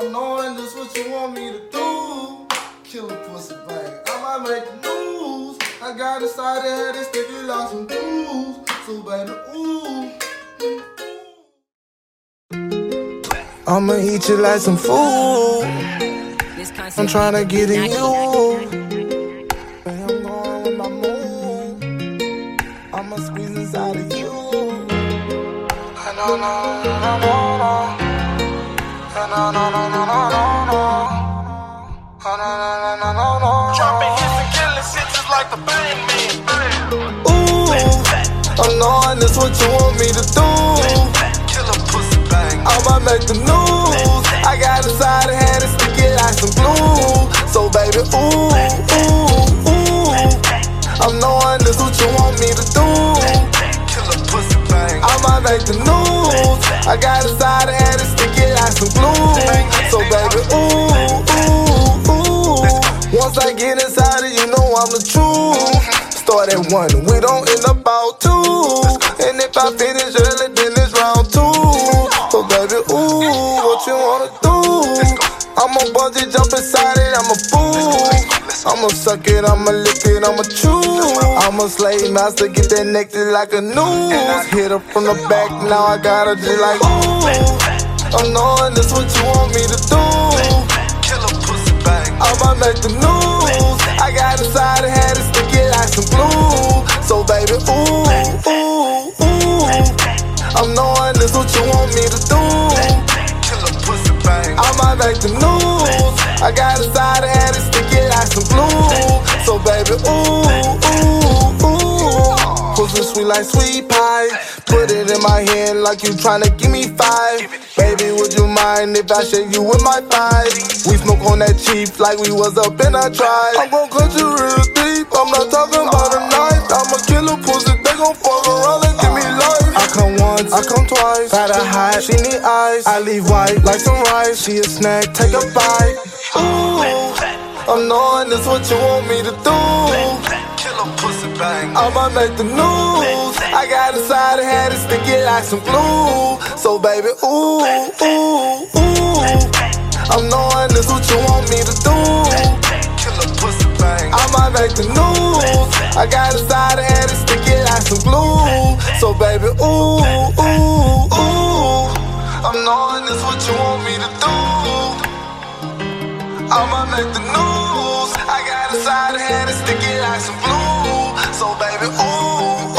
I'm knowing this what you want me to do. Kill a pussy bang. I might make the news. I got inside the head and stick it out some blues. So baby, ooh. I'ma eat you like some food. I'm tryna get in you. I'm going with my mood. I'ma squeeze inside of you. No, no, no, no, no. No, no, no, no, no, no, no. No, no, no, no, no, no. Dropping hits and killing shit just like the bang man. Ooh, I'm knowing this what you want me to do. Kill a pussy bang. I might make the news. I got hand and stick it like some glue. So baby, ooh, ooh, ooh. I'm knowing this what you want me to do. Kill a pussy bang. I might make the news. I got hand and stick like some glue. So baby, ooh, ooh, ooh. Once I get inside it, you know I'm the truth. Start at one, we don't end up out two. And if I finish early, then it's round two. So baby, ooh, what you wanna do? I'ma bungee jump inside it, I'm a fool. I'ma suck it, I'ma lick it, I'ma chew. I'm a slave master, get that nectar like a noose. Hit her from the back, now I got her just like ooh. Oh, I'm knowing this what you want me to do. Kill a pussy bang. I might make the news. I got inside the head and stick it like some glue. So baby, ooh, ooh, ooh. I'm knowing this what you want me to do. Kill a pussy bang. I might make the news. I got inside the head and stick it like some glue. So baby, ooh, ooh. Like sweet pie. Put it in my hand like you tryna give me five. Baby, would you mind if I share you with my five? We smoke on that cheap like we was up in a tribe. I'm gon' cut you real deep. I'm not talking about a knife. I'm a killer pussy. They gon' fuck around and give me life. I come once, I come twice. Got a hot, she need eyes. I leave white like some rice. She a snack, take a bite. Ooh, I'm knowing this what you want me to do. I might make the news. I got the head and stick it like some glue. So baby, ooh, ooh, ooh. I'm knowing this what you want me to do. I might make the news. I got the head and stick it like some glue. So baby, ooh, ooh, ooh. I'm knowing this what you want me to do. I'ma make the news. I got the head and stick it like some glue. So baby, ooh,